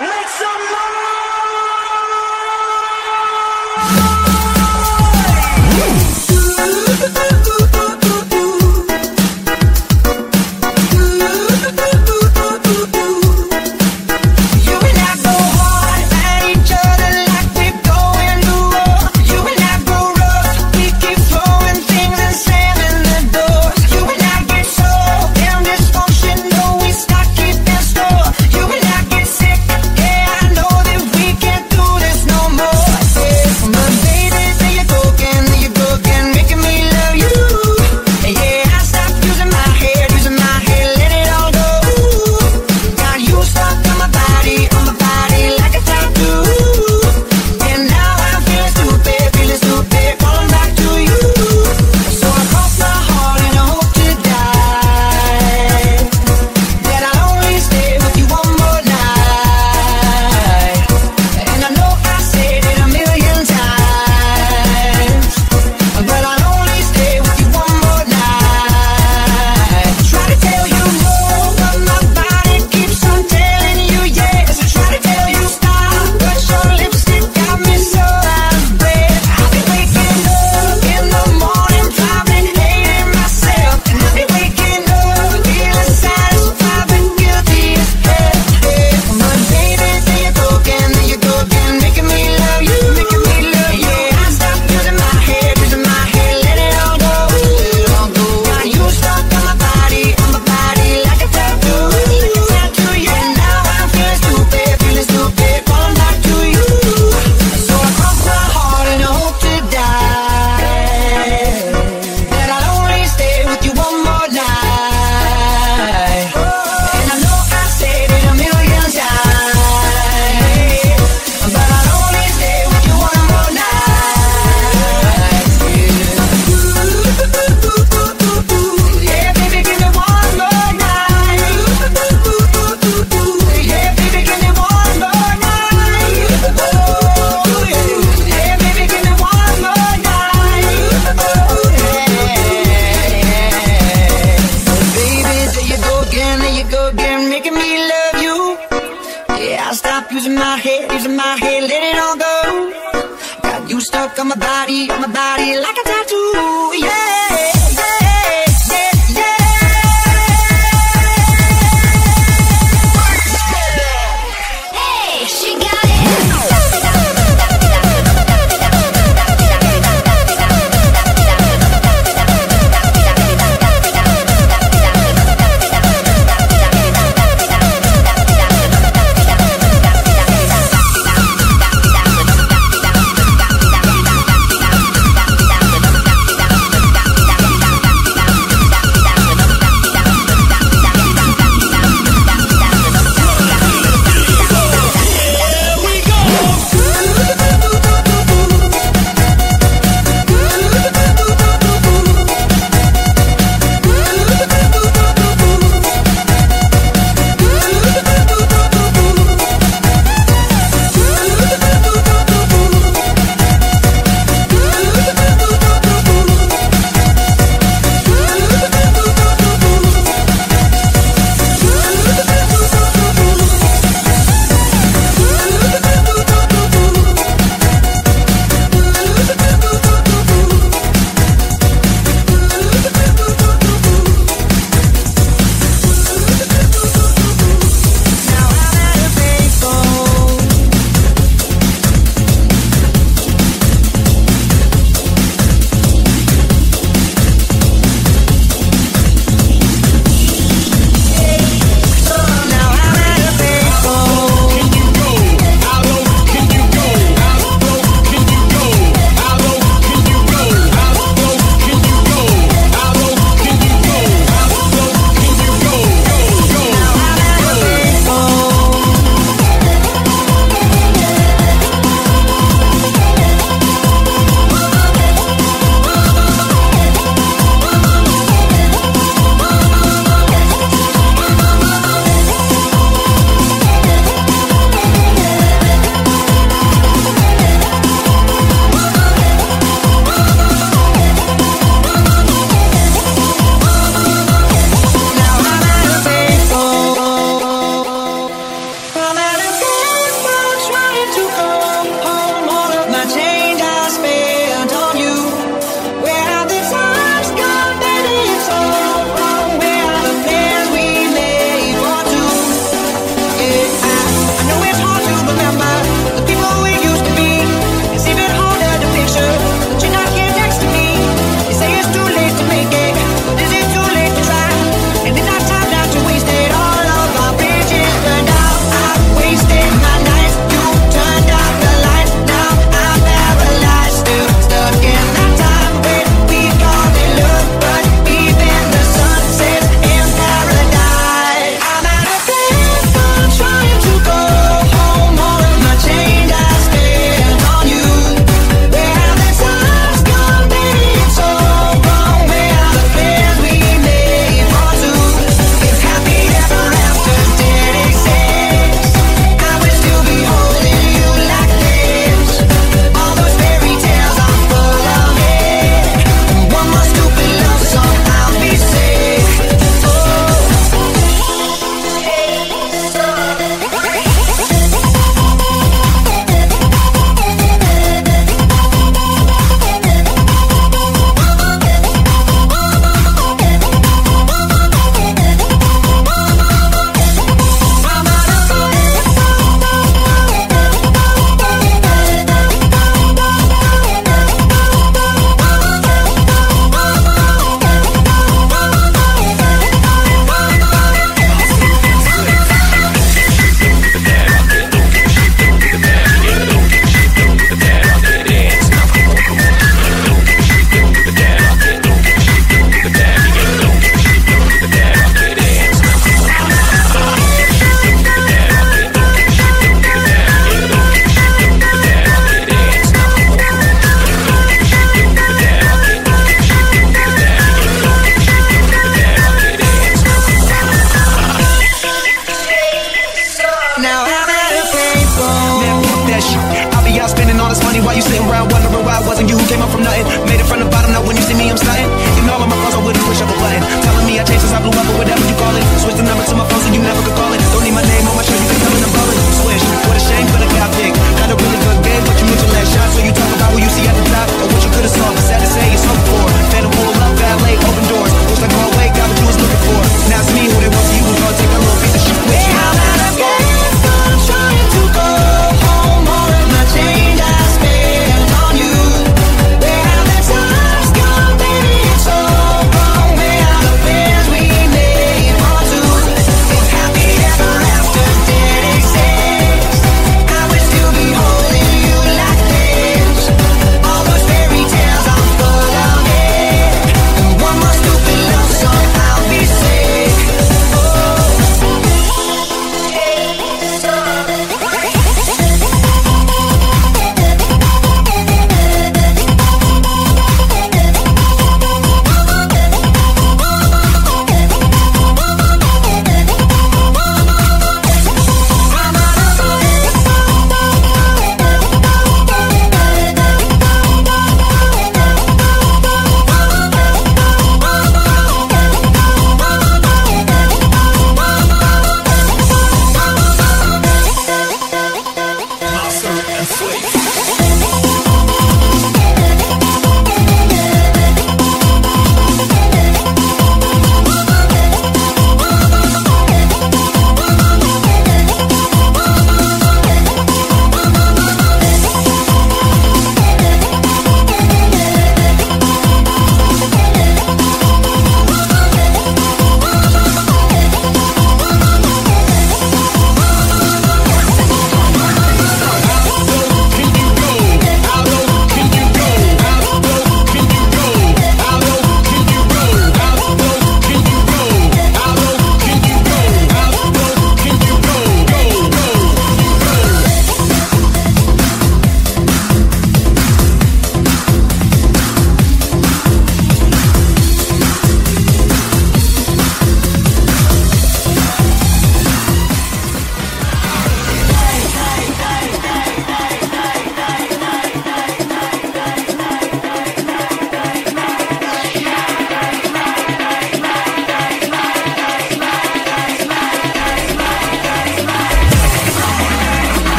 Make some noise!